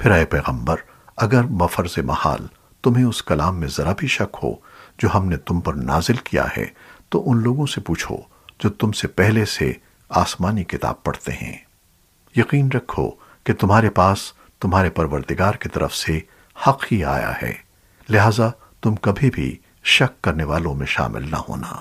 پھر اے پیغمبر، اگر بفرض محال تمہیں اس کلام میں ذرا بھی شک ہو جو ہم نے تم پر نازل کیا ہے، تو ان لوگوں سے پوچھو جو تم سے پہلے سے آسمانی کتاب پڑھتے ہیں۔ یقین رکھو کہ تمہارے پاس تمہارے پروردگار کی طرف سے حق ہی آیا ہے، لہذا تم کبھی بھی شک کرنے والوں میں شامل نہ ہونا۔